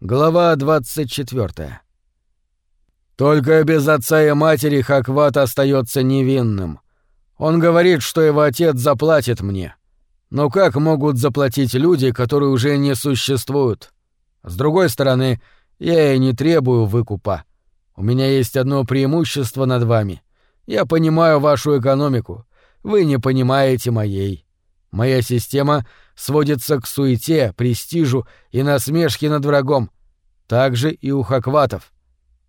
Глава 24. Только без отца и матери Хакват остается невинным. Он говорит, что его отец заплатит мне. Но как могут заплатить люди, которые уже не существуют? С другой стороны, я и не требую выкупа. У меня есть одно преимущество над вами. Я понимаю вашу экономику. Вы не понимаете моей. Моя система сводится к суете, престижу и насмешке над врагом. Так же и у хакватов.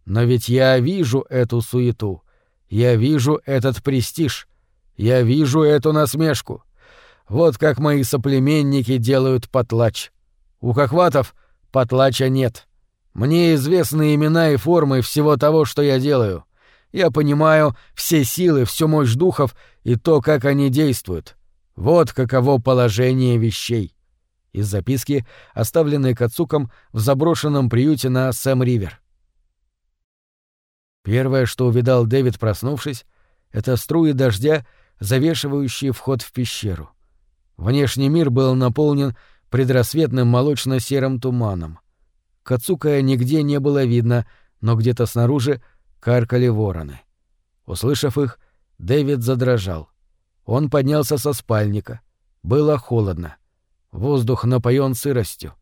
Но ведь я вижу эту суету. Я вижу этот престиж. Я вижу эту насмешку. Вот как мои соплеменники делают потлач. У хохватов потлача нет. Мне известны имена и формы всего того, что я делаю. Я понимаю все силы, всю мощь духов и то, как они действуют. Вот каково положение вещей. Из записки, оставленной Кацуком в заброшенном приюте на Сэм-Ривер. Первое, что увидал Дэвид, проснувшись, это струи дождя, завешивающие вход в пещеру. Внешний мир был наполнен предрассветным молочно-серым туманом. Кацука нигде не было видно, но где-то снаружи каркали вороны. Услышав их, Дэвид задрожал. Он поднялся со спальника. Было холодно. Воздух напоен сыростью.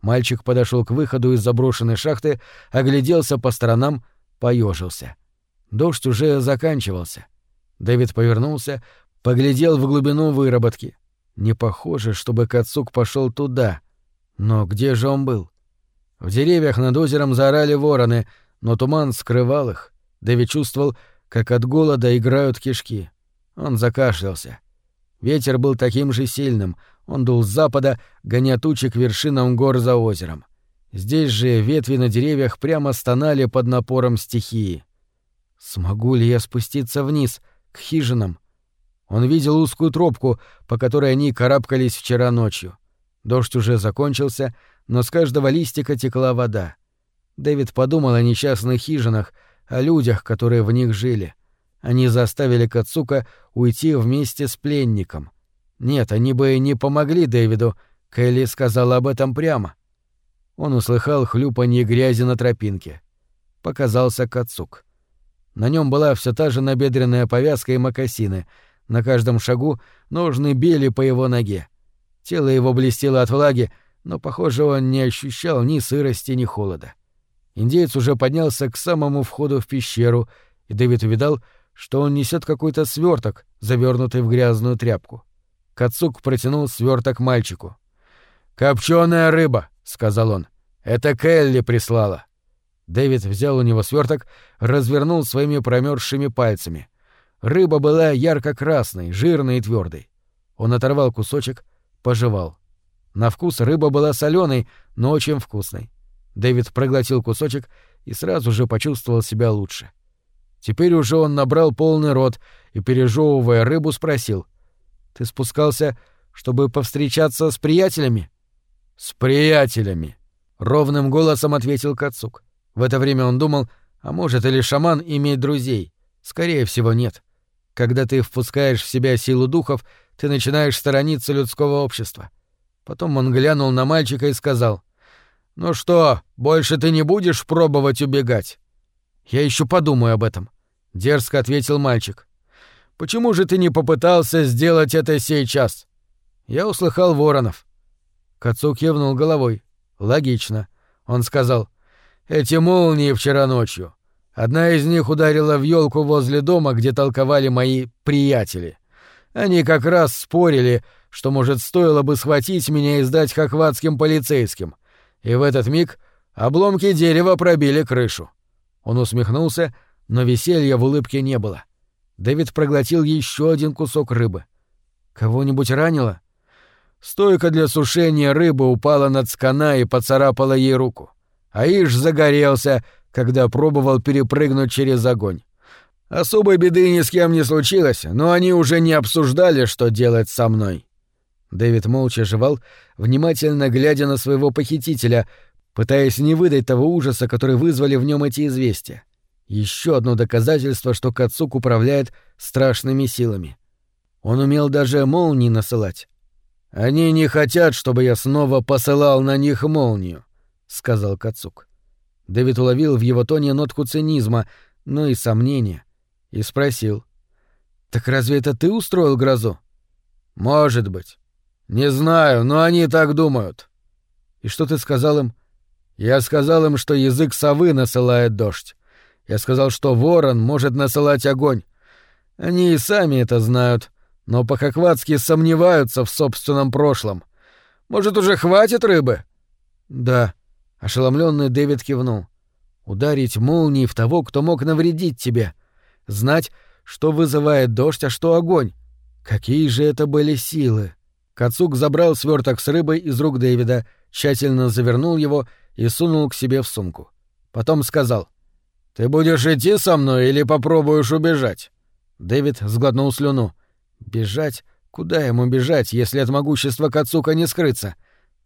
Мальчик подошел к выходу из заброшенной шахты, огляделся по сторонам, поежился. Дождь уже заканчивался. Дэвид повернулся, поглядел в глубину выработки. Не похоже, чтобы Кацук пошел туда. Но где же он был? В деревьях над озером заорали вороны, но туман скрывал их. Дэвид чувствовал, как от голода играют кишки. Он закашлялся. Ветер был таким же сильным, он дул с запада, гоня тучи к вершинам гор за озером. Здесь же ветви на деревьях прямо стонали под напором стихии. «Смогу ли я спуститься вниз, к хижинам?» Он видел узкую тропку, по которой они карабкались вчера ночью. Дождь уже закончился, но с каждого листика текла вода. Дэвид подумал о несчастных хижинах, о людях, которые в них жили. Они заставили Кацука уйти вместе с пленником. Нет, они бы не помогли Дэвиду, Кэлли сказала об этом прямо. Он услыхал хлюпанье грязи на тропинке. Показался Кацук. На нем была все та же набедренная повязка и мокасины. На каждом шагу ножны били по его ноге. Тело его блестело от влаги, но, похоже, он не ощущал ни сырости, ни холода. Индеец уже поднялся к самому входу в пещеру, и Дэвид увидал, что он несет какой-то сверток, завернутый в грязную тряпку. Кацук протянул сверток мальчику. Копченая рыба, сказал он. Это Келли прислала. Дэвид взял у него сверток, развернул своими промерзшими пальцами. Рыба была ярко-красной, жирной и твердой. Он оторвал кусочек, пожевал. На вкус рыба была соленой, но очень вкусной. Дэвид проглотил кусочек и сразу же почувствовал себя лучше. Теперь уже он набрал полный рот и, пережевывая рыбу, спросил. «Ты спускался, чтобы повстречаться с приятелями?» «С приятелями», — ровным голосом ответил Кацук. В это время он думал, а может или шаман имеет друзей. Скорее всего, нет. Когда ты впускаешь в себя силу духов, ты начинаешь сторониться людского общества. Потом он глянул на мальчика и сказал, «Ну что, больше ты не будешь пробовать убегать?» «Я еще подумаю об этом», — дерзко ответил мальчик. «Почему же ты не попытался сделать это сейчас?» Я услыхал воронов. Кацук кивнул головой. «Логично». Он сказал, «Эти молнии вчера ночью. Одна из них ударила в елку возле дома, где толковали мои приятели. Они как раз спорили, что, может, стоило бы схватить меня и сдать хохватским полицейским. И в этот миг обломки дерева пробили крышу. Он усмехнулся, но веселья в улыбке не было. Дэвид проглотил еще один кусок рыбы. Кого-нибудь ранило? Стойка для сушения рыбы упала над скана и поцарапала ей руку. А Иш загорелся, когда пробовал перепрыгнуть через огонь. Особой беды ни с кем не случилось, но они уже не обсуждали, что делать со мной. Дэвид молча жевал, внимательно глядя на своего похитителя, пытаясь не выдать того ужаса, который вызвали в нем эти известия. Еще одно доказательство, что Кацук управляет страшными силами. Он умел даже молнии насылать. Они не хотят, чтобы я снова посылал на них молнию. сказал Кацук. Дэвид уловил в его тоне нотку цинизма, но и сомнения, и спросил. «Так разве это ты устроил грозу?» «Может быть. Не знаю, но они так думают». «И что ты сказал им?» «Я сказал им, что язык совы насылает дождь. Я сказал, что ворон может насылать огонь. Они и сами это знают, но по-хохватски сомневаются в собственном прошлом. Может, уже хватит рыбы?» «Да», — ошеломленный Дэвид кивнул. «Ударить молнией в того, кто мог навредить тебе. Знать, что вызывает дождь, а что огонь. Какие же это были силы!» Кацук забрал сверток с рыбой из рук Дэвида, тщательно завернул его и сунул к себе в сумку. Потом сказал. «Ты будешь идти со мной или попробуешь убежать?» Дэвид сглотнул слюну. «Бежать? Куда ему бежать, если от могущества Кацука не скрыться?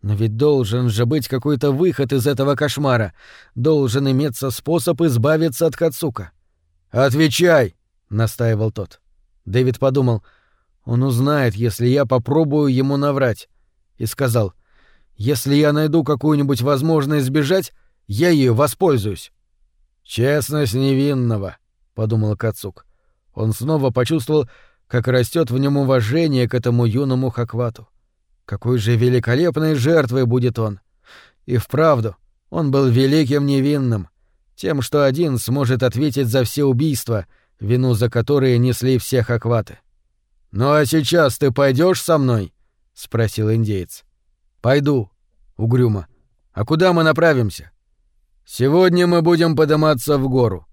Но ведь должен же быть какой-то выход из этого кошмара. Должен иметься способ избавиться от Кацука. «Отвечай!» — настаивал тот. Дэвид подумал, он узнает, если я попробую ему наврать. И сказал, если я найду какую-нибудь возможность сбежать, я ею воспользуюсь. «Честность невинного», — подумал Кацук. Он снова почувствовал, как растет в нем уважение к этому юному Хаквату. Какой же великолепной жертвой будет он! И вправду, он был великим невинным, тем, что один сможет ответить за все убийства, вину за которые несли все Хакваты. «Ну а сейчас ты пойдешь со мной?» — спросил индеец. «Пойду», — угрюмо. «А куда мы направимся?» «Сегодня мы будем подниматься в гору.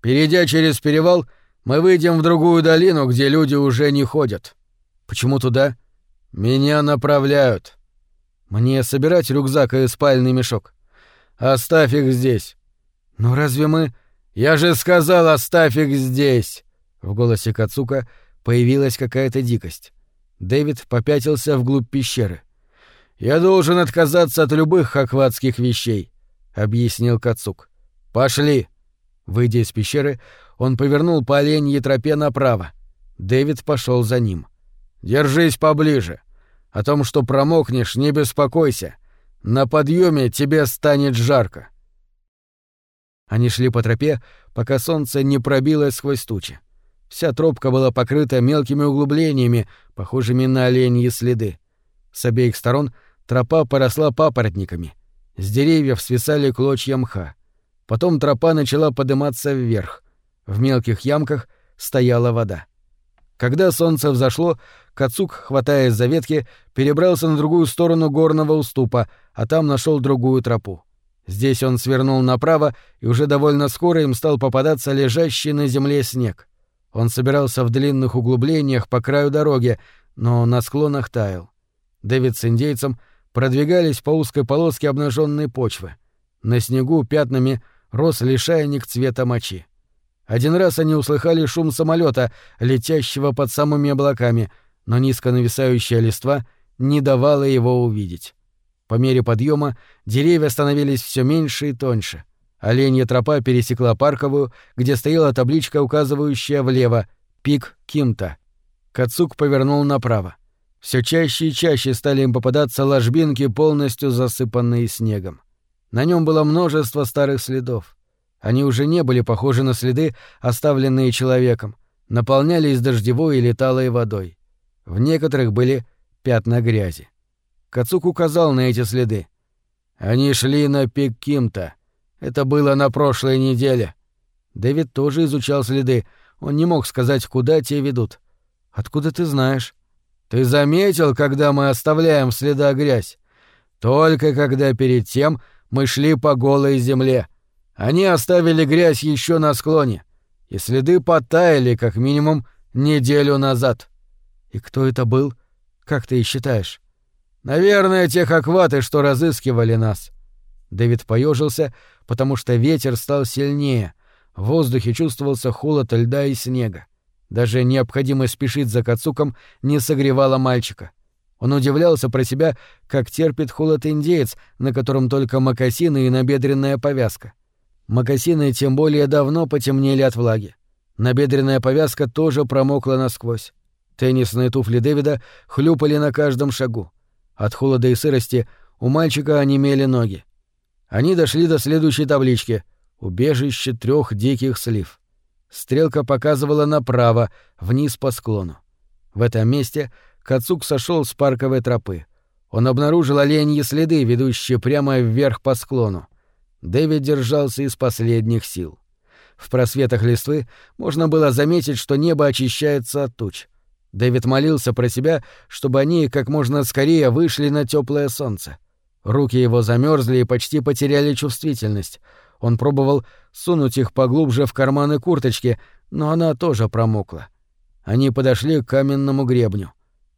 Перейдя через перевал, мы выйдем в другую долину, где люди уже не ходят». «Почему туда?» «Меня направляют». «Мне собирать рюкзак и спальный мешок?» «Оставь их здесь». «Но разве мы...» «Я же сказал, оставь их здесь!» В голосе Кацука появилась какая-то дикость. Дэвид попятился вглубь пещеры. «Я должен отказаться от любых хакватских вещей», — объяснил Кацук. «Пошли!» Выйдя из пещеры, он повернул по оленьей тропе направо. Дэвид пошел за ним. Держись поближе. О том, что промокнешь, не беспокойся. На подъеме тебе станет жарко. Они шли по тропе, пока солнце не пробилось сквозь тучи. Вся тропка была покрыта мелкими углублениями, похожими на оленьи следы. С обеих сторон тропа поросла папоротниками. С деревьев свисали клочья мха. Потом тропа начала подниматься вверх. В мелких ямках стояла вода. Когда солнце взошло, Кацук, хватаясь за ветки, перебрался на другую сторону горного уступа, а там нашел другую тропу. Здесь он свернул направо, и уже довольно скоро им стал попадаться лежащий на земле снег. Он собирался в длинных углублениях по краю дороги, но на склонах таял. Дэвид с индейцем продвигались по узкой полоске обнаженной почвы. На снегу пятнами рос лишайник цвета мочи. Один раз они услыхали шум самолета, летящего под самыми облаками — но низко нависающая листва не давала его увидеть. По мере подъема деревья становились все меньше и тоньше. Оленья тропа пересекла парковую, где стояла табличка, указывающая влево «Пик Кимта». Кацук повернул направо. Все чаще и чаще стали им попадаться ложбинки, полностью засыпанные снегом. На нем было множество старых следов. Они уже не были похожи на следы, оставленные человеком, наполнялись дождевой и леталой водой. В некоторых были пятна грязи. Кацук указал на эти следы. Они шли на пик Кимта. Это было на прошлой неделе. Дэвид тоже изучал следы. Он не мог сказать, куда те ведут. Откуда ты знаешь? Ты заметил, когда мы оставляем в следах грязь? Только когда перед тем мы шли по голой земле. Они оставили грязь еще на склоне, и следы потаяли как минимум неделю назад. И кто это был? Как ты считаешь? Наверное, те хакваты, что разыскивали нас. Дэвид поежился, потому что ветер стал сильнее. В воздухе чувствовался холод льда и снега. Даже необходимость спешить за Кацуком не согревала мальчика. Он удивлялся про себя, как терпит холод индеец, на котором только мокасины и набедренная повязка. Мокасины тем более давно потемнели от влаги. Набедренная повязка тоже промокла насквозь. Теннисные туфли Дэвида хлюпали на каждом шагу. От холода и сырости у мальчика онемели ноги. Они дошли до следующей таблички — «Убежище трех диких слив». Стрелка показывала направо, вниз по склону. В этом месте Кацук сошел с парковой тропы. Он обнаружил оленьи следы, ведущие прямо вверх по склону. Дэвид держался из последних сил. В просветах листвы можно было заметить, что небо очищается от туч. Дэвид молился про себя, чтобы они как можно скорее вышли на теплое солнце. Руки его замерзли и почти потеряли чувствительность. Он пробовал сунуть их поглубже в карманы курточки, но она тоже промокла. Они подошли к каменному гребню.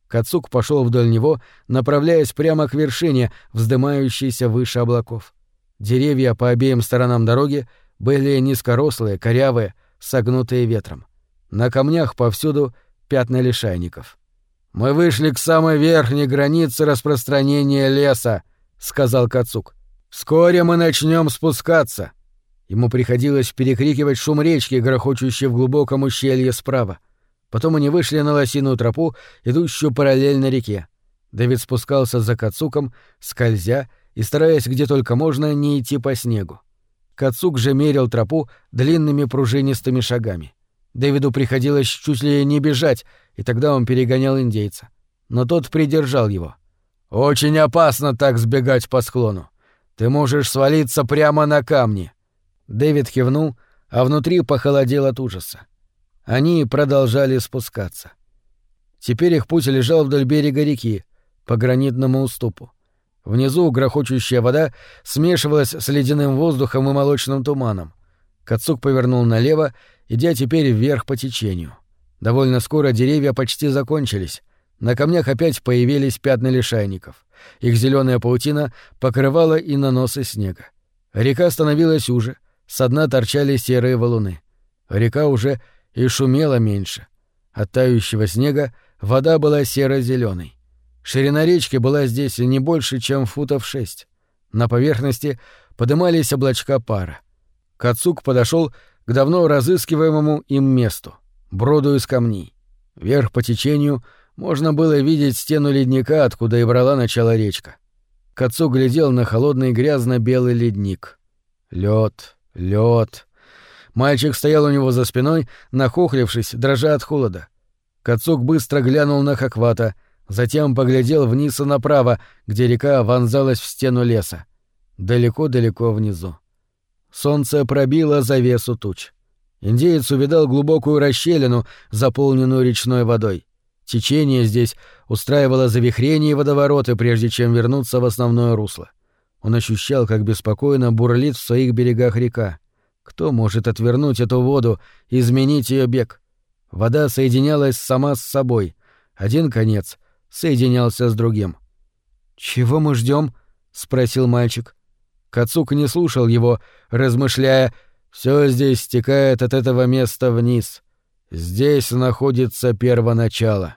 Кацук пошел вдоль него, направляясь прямо к вершине, вздымающейся выше облаков. Деревья по обеим сторонам дороги были низкорослые, корявые, согнутые ветром. На камнях повсюду пятна лишайников. «Мы вышли к самой верхней границе распространения леса», — сказал Кацук. «Вскоре мы начнем спускаться». Ему приходилось перекрикивать шум речки, грохочущей в глубоком ущелье справа. Потом они вышли на лосиную тропу, идущую параллельно реке. Дэвид спускался за Кацуком, скользя и стараясь где только можно не идти по снегу. Кацук же мерил тропу длинными пружинистыми шагами. Дэвиду приходилось чуть ли не бежать, и тогда он перегонял индейца. Но тот придержал его. «Очень опасно так сбегать по склону. Ты можешь свалиться прямо на камни». Дэвид кивнул, а внутри похолодел от ужаса. Они продолжали спускаться. Теперь их путь лежал вдоль берега реки, по гранитному уступу. Внизу грохочущая вода смешивалась с ледяным воздухом и молочным туманом. Кацук повернул налево, идя теперь вверх по течению. Довольно скоро деревья почти закончились. На камнях опять появились пятна лишайников. Их зеленая паутина покрывала и наносы снега. Река становилась уже, со дна торчали серые валуны. Река уже и шумела меньше. От тающего снега вода была серо зеленой Ширина речки была здесь не больше, чем футов шесть. На поверхности подымались облачка пара. Кацук подошел к давно разыскиваемому им месту — броду из камней. Вверх по течению можно было видеть стену ледника, откуда и брала начало речка. Кацук глядел на холодный грязно-белый ледник. Лед, лед. Мальчик стоял у него за спиной, нахохлившись, дрожа от холода. Кацук быстро глянул на Хаквата, затем поглядел вниз и направо, где река вонзалась в стену леса. Далеко-далеко внизу. Солнце пробило завесу туч. Индеец увидал глубокую расщелину, заполненную речной водой. Течение здесь устраивало завихрения и водовороты, прежде чем вернуться в основное русло. Он ощущал, как беспокойно бурлит в своих берегах река. Кто может отвернуть эту воду изменить ее бег? Вода соединялась сама с собой. Один конец соединялся с другим. «Чего мы ждем? спросил мальчик. Кацук не слушал его, размышляя, все здесь стекает от этого места вниз. Здесь находится первоначало.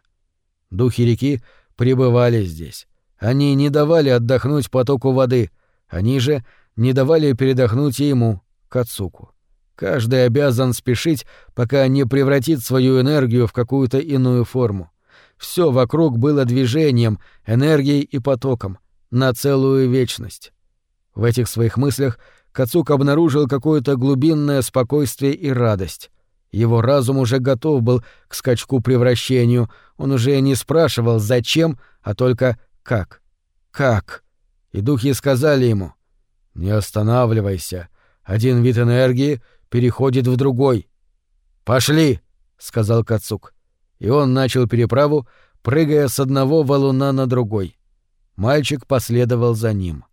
Духи реки пребывали здесь. Они не давали отдохнуть потоку воды, они же не давали передохнуть ему, Кацуку. Каждый обязан спешить, пока не превратит свою энергию в какую-то иную форму. Все вокруг было движением, энергией и потоком, на целую вечность. В этих своих мыслях Кацук обнаружил какое-то глубинное спокойствие и радость. Его разум уже готов был к скачку-превращению, он уже не спрашивал «зачем», а только «как». «Как?» И духи сказали ему «Не останавливайся, один вид энергии переходит в другой». «Пошли!» — сказал Кацук и он начал переправу, прыгая с одного валуна на другой. Мальчик последовал за ним.